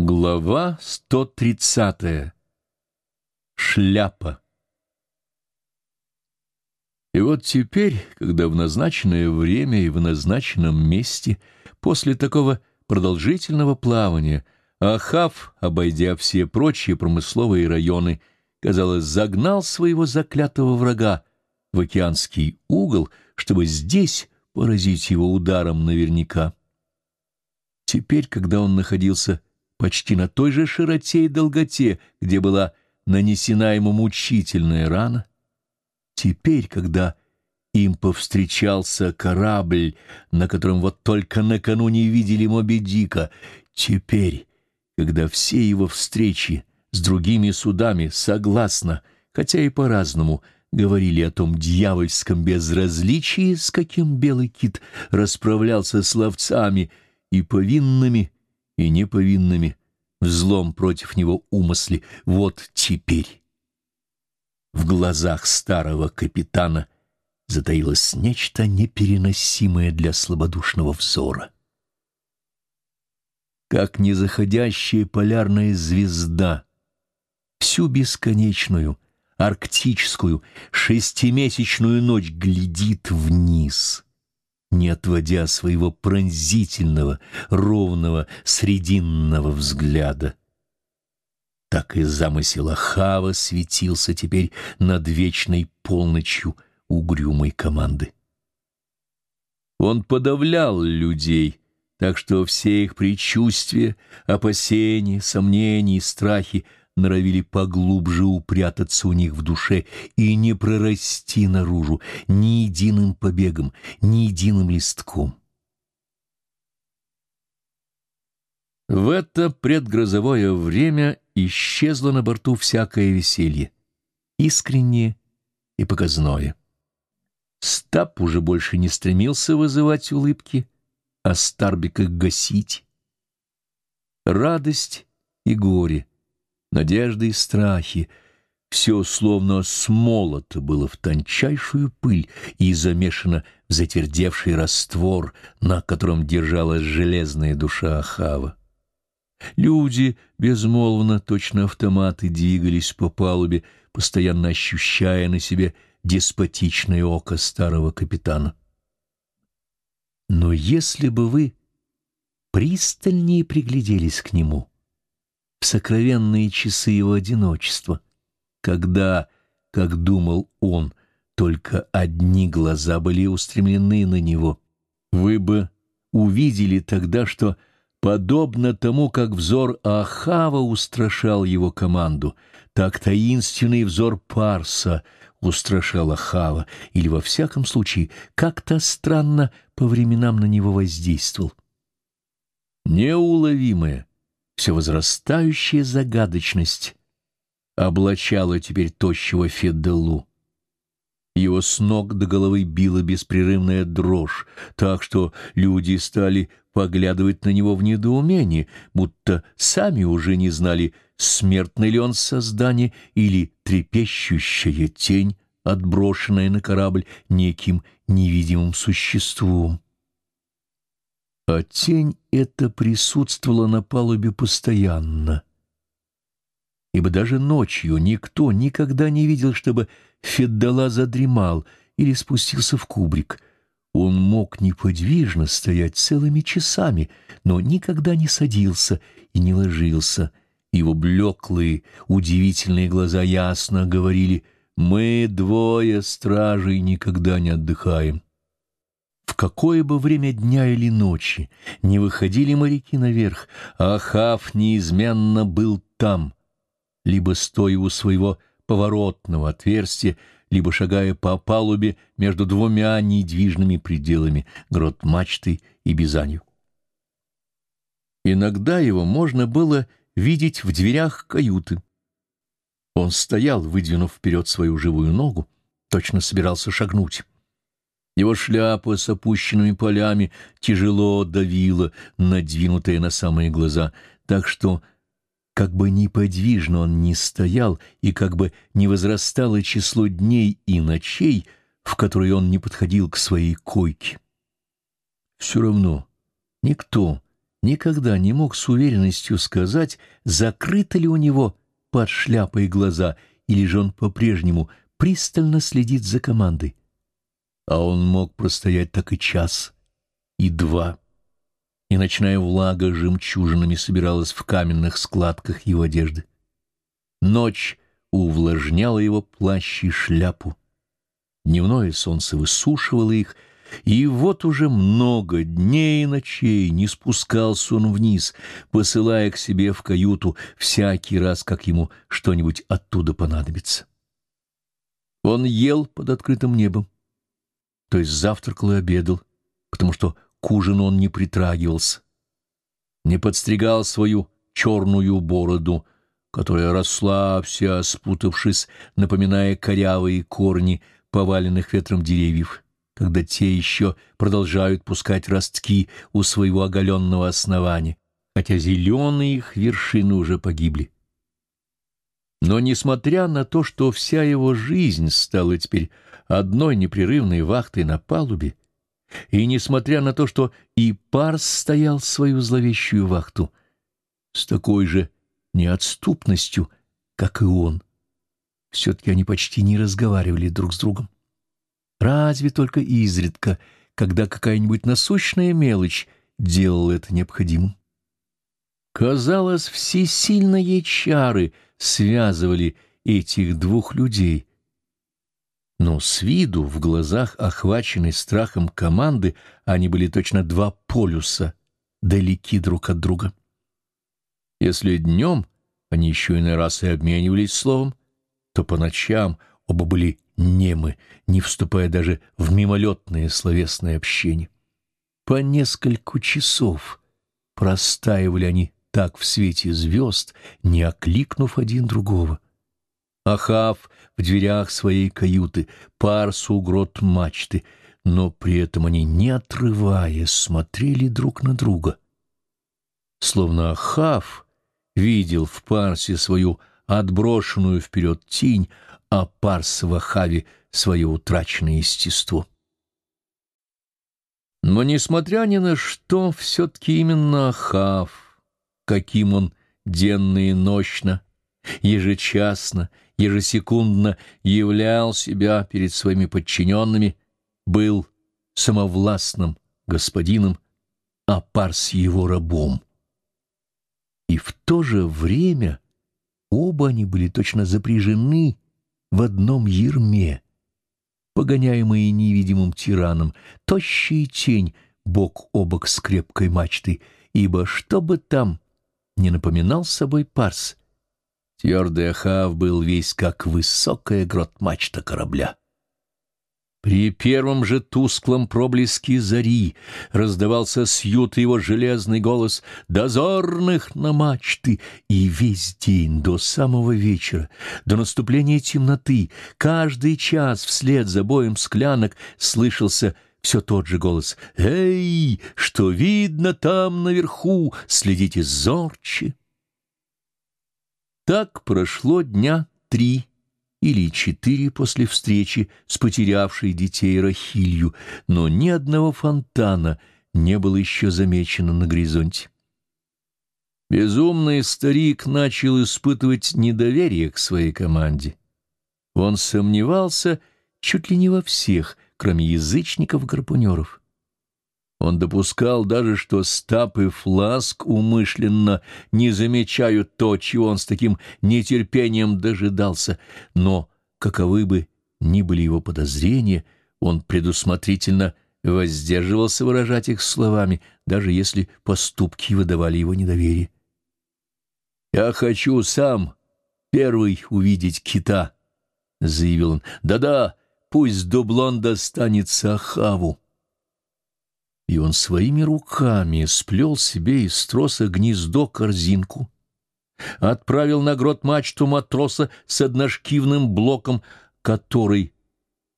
Глава 130. Шляпа. И вот теперь, когда в назначенное время и в назначенном месте, после такого продолжительного плавания, Ахав, обойдя все прочие промысловые районы, казалось, загнал своего заклятого врага в океанский угол, чтобы здесь поразить его ударом наверняка. Теперь, когда он находился почти на той же широте и долготе, где была нанесена ему мучительная рана. Теперь, когда им повстречался корабль, на котором вот только накануне видели Моби Дика, теперь, когда все его встречи с другими судами согласно, хотя и по-разному, говорили о том дьявольском безразличии, с каким белый кит расправлялся с ловцами и повинными, и неповинными, в злом против него умысле. Вот теперь в глазах старого капитана затаилось нечто непереносимое для слабодушного взора. Как незаходящая полярная звезда, всю бесконечную, арктическую, шестимесячную ночь глядит вниз — не отводя своего пронзительного, ровного, срединного взгляда. Так и замысел Ахава светился теперь над вечной полночью угрюмой команды. Он подавлял людей, так что все их предчувствия, опасения, сомнения и страхи норовили поглубже упрятаться у них в душе и не прорасти наружу ни единым побегом, ни единым листком. В это предгрозовое время исчезло на борту всякое веселье, искреннее и показное. Стаб уже больше не стремился вызывать улыбки, а Старбика гасить. Радость и горе — надежды и страхи. Все словно смолото было в тончайшую пыль и замешано в затвердевший раствор, на котором держалась железная душа Ахава. Люди безмолвно, точно автоматы, двигались по палубе, постоянно ощущая на себе деспотичное око старого капитана. Но если бы вы пристальнее пригляделись к нему, в сокровенные часы его одиночества, когда, как думал он, только одни глаза были устремлены на него. Вы бы увидели тогда, что, подобно тому, как взор Ахава устрашал его команду, так таинственный взор Парса устрашал Ахава, или, во всяком случае, как-то странно по временам на него воздействовал. Неуловимое, все возрастающая загадочность облачала теперь тощего Феделу. Его с ног до головы била беспрерывная дрожь, так что люди стали поглядывать на него в недоумении, будто сами уже не знали, смертный ли он создание или трепещущая тень, отброшенная на корабль неким невидимым существом. А тень эта присутствовала на палубе постоянно. Ибо даже ночью никто никогда не видел, чтобы Феддала задремал или спустился в кубрик. Он мог неподвижно стоять целыми часами, но никогда не садился и не ложился. Его блеклые, удивительные глаза ясно говорили «Мы, двое стражей, никогда не отдыхаем» какое бы время дня или ночи не выходили моряки наверх, Ахав неизменно был там, либо стоя у своего поворотного отверстия, либо шагая по палубе между двумя недвижными пределами — грот мачты и бизанью. Иногда его можно было видеть в дверях каюты. Он стоял, выдвинув вперед свою живую ногу, точно собирался шагнуть. Его шляпа с опущенными полями тяжело давила, надвинутая на самые глаза, так что, как бы неподвижно он ни стоял, и как бы не возрастало число дней и ночей, в которые он не подходил к своей койке. Все равно никто никогда не мог с уверенностью сказать, закрыты ли у него под шляпой глаза, или же он по-прежнему пристально следит за командой. А он мог простоять так и час, и два. И ночная влага жемчужинами собиралась в каменных складках его одежды. Ночь увлажняла его плащ и шляпу. Дневное солнце высушивало их, и вот уже много дней и ночей не спускался он вниз, посылая к себе в каюту всякий раз, как ему что-нибудь оттуда понадобится. Он ел под открытым небом, то есть завтракал и обедал, потому что к ужину он не притрагивался, не подстригал свою черную бороду, которая росла вся, спутавшись, напоминая корявые корни поваленных ветром деревьев когда те еще продолжают пускать ростки у своего оголенного основания, хотя зеленые их вершины уже погибли. Но несмотря на то, что вся его жизнь стала теперь одной непрерывной вахтой на палубе, и несмотря на то, что и Парс стоял свою зловещую вахту с такой же неотступностью, как и он, все-таки они почти не разговаривали друг с другом. Разве только изредка, когда какая-нибудь насущная мелочь делала это необходимым. Казалось, всесильные чары связывали этих двух людей. Но с виду, в глазах, охваченной страхом команды, они были точно два полюса, далеки друг от друга. Если днем они еще иной раз и обменивались словом, то по ночам оба были немы, не вступая даже в мимолетное словесное общение. По нескольку часов простаивали они так в свете звезд, не окликнув один другого. Ахав в дверях своей каюты, Парс у грот мачты, но при этом они, не отрываясь, смотрели друг на друга. Словно Ахав видел в Парсе свою отброшенную вперед тень, а Парс в Ахаве свое утраченное естество. Но, несмотря ни на что, все-таки именно Ахав, каким он денно и ночно, ежечасно, ежесекундно являл себя перед своими подчиненными, был самовластным господином, а Парс его рабом. И в то же время оба они были точно запряжены в одном ерме, погоняемые невидимым тираном, тощая тень бок о бок с крепкой мачтой, ибо что бы там не напоминал собой парс, твердый Ахав был весь как высокая грот-мачта корабля. При первом же тусклом проблеске зари раздавался с юта его железный голос «Дозорных на мачты!» И весь день до самого вечера, до наступления темноты, каждый час вслед за боем склянок слышался все тот же голос «Эй, что видно там наверху, следите зорче!» Так прошло дня три или четыре после встречи с потерявшей детей Рахилью, но ни одного фонтана не было еще замечено на горизонте. Безумный старик начал испытывать недоверие к своей команде. Он сомневался чуть ли не во всех, кроме язычников-гарпунеров. Он допускал даже, что Стап и Фласк умышленно не замечают то, чего он с таким нетерпением дожидался, но, каковы бы ни были его подозрения, он предусмотрительно воздерживался выражать их словами, даже если поступки выдавали его недоверие. «Я хочу сам первый увидеть кита», — заявил он. «Да-да, пусть дублон достанется Ахаву» и он своими руками сплел себе из троса гнездо-корзинку, отправил на грот мачту матроса с одношкивным блоком, который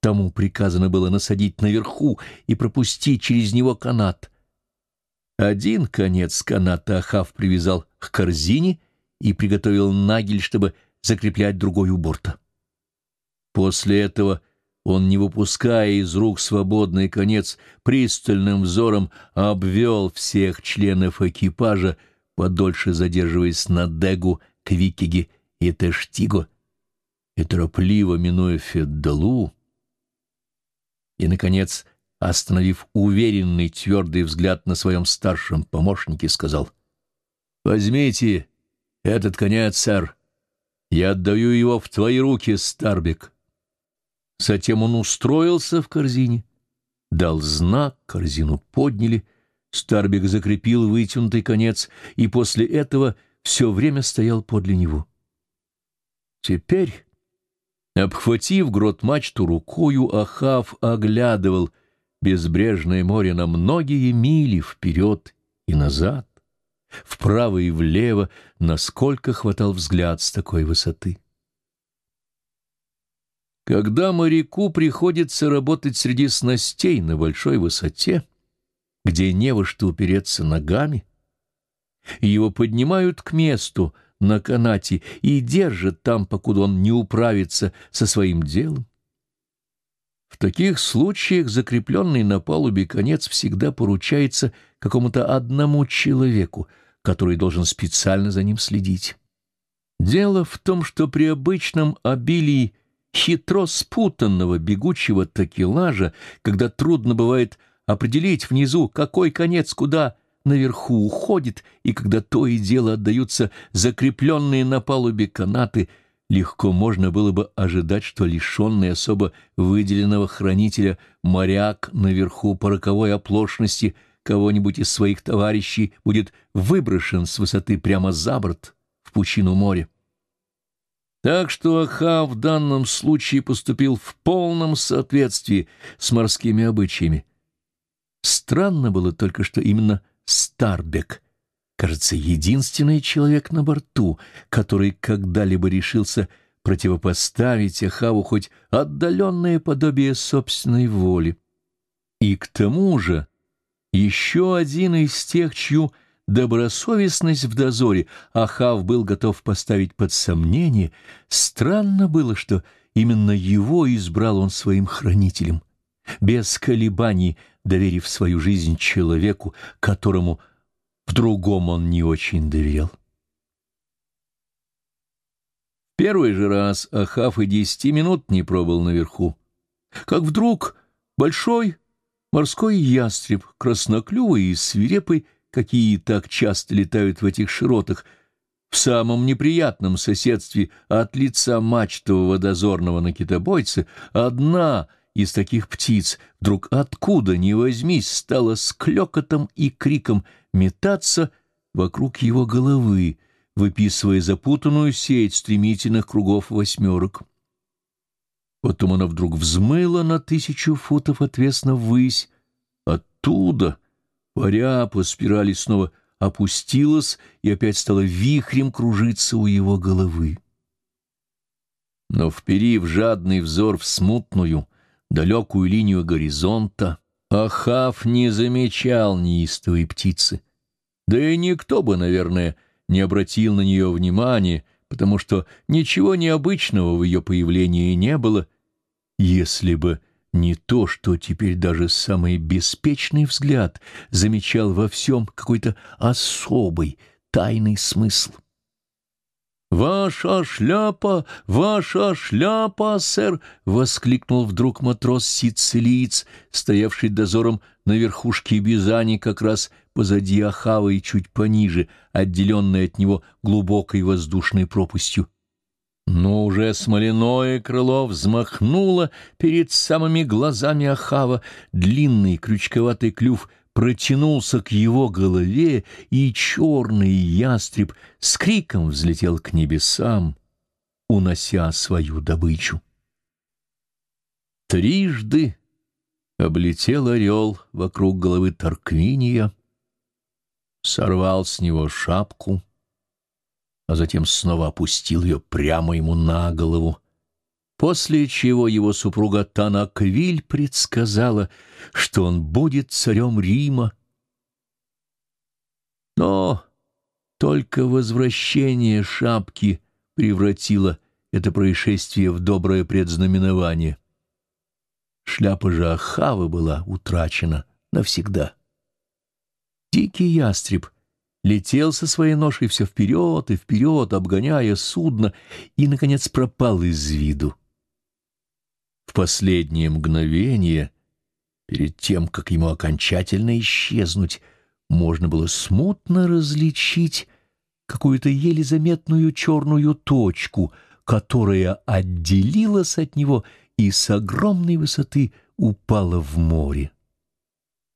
тому приказано было насадить наверху и пропустить через него канат. Один конец каната Ахав привязал к корзине и приготовил нагель, чтобы закреплять другой у борта. После этого он, не выпуская из рук свободный конец, пристальным взором обвел всех членов экипажа, подольше задерживаясь на Дегу, Квикиге и Тештиго, и торопливо минуя Феддалу, и, наконец, остановив уверенный твердый взгляд на своем старшем помощнике, сказал, «Возьмите этот конец, сэр, я отдаю его в твои руки, Старбик». Затем он устроился в корзине, дал знак, корзину подняли, Старбик закрепил вытянутый конец и после этого все время стоял подле него. Теперь, обхватив грот мачту рукою, Ахав оглядывал безбрежное море на многие мили вперед и назад, вправо и влево, насколько хватал взгляд с такой высоты. Когда моряку приходится работать среди снастей на большой высоте, где не во что упереться ногами, его поднимают к месту на канате и держат там, покуда он не управится со своим делом. В таких случаях закрепленный на палубе конец всегда поручается какому-то одному человеку, который должен специально за ним следить. Дело в том, что при обычном обилии хитро спутанного бегучего такелажа, когда трудно бывает определить внизу, какой конец куда наверху уходит, и когда то и дело отдаются закрепленные на палубе канаты, легко можно было бы ожидать, что лишенный особо выделенного хранителя моряк наверху по роковой оплошности кого-нибудь из своих товарищей будет выброшен с высоты прямо за борт в пучину моря. Так что Аха в данном случае поступил в полном соответствии с морскими обычаями. Странно было только, что именно Старбек, кажется, единственный человек на борту, который когда-либо решился противопоставить Ахаву хоть отдаленное подобие собственной воли. И к тому же еще один из тех, чью добросовестность в дозоре Ахав был готов поставить под сомнение, странно было, что именно его избрал он своим хранителем, без колебаний доверив свою жизнь человеку, которому в другом он не очень доверял. Первый же раз Ахав и десяти минут не пробыл наверху, как вдруг большой морской ястреб, красноклювый и свирепый, какие так часто летают в этих широтах, в самом неприятном соседстве от лица мачтового дозорного на китобойце, одна из таких птиц вдруг откуда ни возьмись стала с клёкотом и криком метаться вокруг его головы, выписывая запутанную сеть стремительных кругов восьмерок. Потом она вдруг взмыла на тысячу футов отвесно ввысь. Оттуда — паря по спирали снова опустилась и опять стала вихрем кружиться у его головы. Но, вперив жадный взор в смутную, далекую линию горизонта, Ахав не замечал неистовой птицы. Да и никто бы, наверное, не обратил на нее внимания, потому что ничего необычного в ее появлении не было, если бы не то, что теперь даже самый беспечный взгляд замечал во всем какой-то особый, тайный смысл. «Ваша шляпа! Ваша шляпа, сэр!» — воскликнул вдруг матрос-сицилиец, стоявший дозором на верхушке Бизани как раз позади Ахавы и чуть пониже, отделенной от него глубокой воздушной пропастью. Но уже смоляное крыло взмахнуло перед самыми глазами Ахава, длинный крючковатый клюв протянулся к его голове, и черный ястреб с криком взлетел к небесам, унося свою добычу. Трижды облетел орел вокруг головы Тарквиния, сорвал с него шапку — а затем снова опустил ее прямо ему на голову, после чего его супруга Танаквиль предсказала, что он будет царем Рима. Но только возвращение шапки превратило это происшествие в доброе предзнаменование. Шляпа же Ахавы была утрачена навсегда. Дикий ястреб летел со своей ношей все вперед и вперед, обгоняя судно, и, наконец, пропал из виду. В последнее мгновение, перед тем, как ему окончательно исчезнуть, можно было смутно различить какую-то еле заметную черную точку, которая отделилась от него и с огромной высоты упала в море.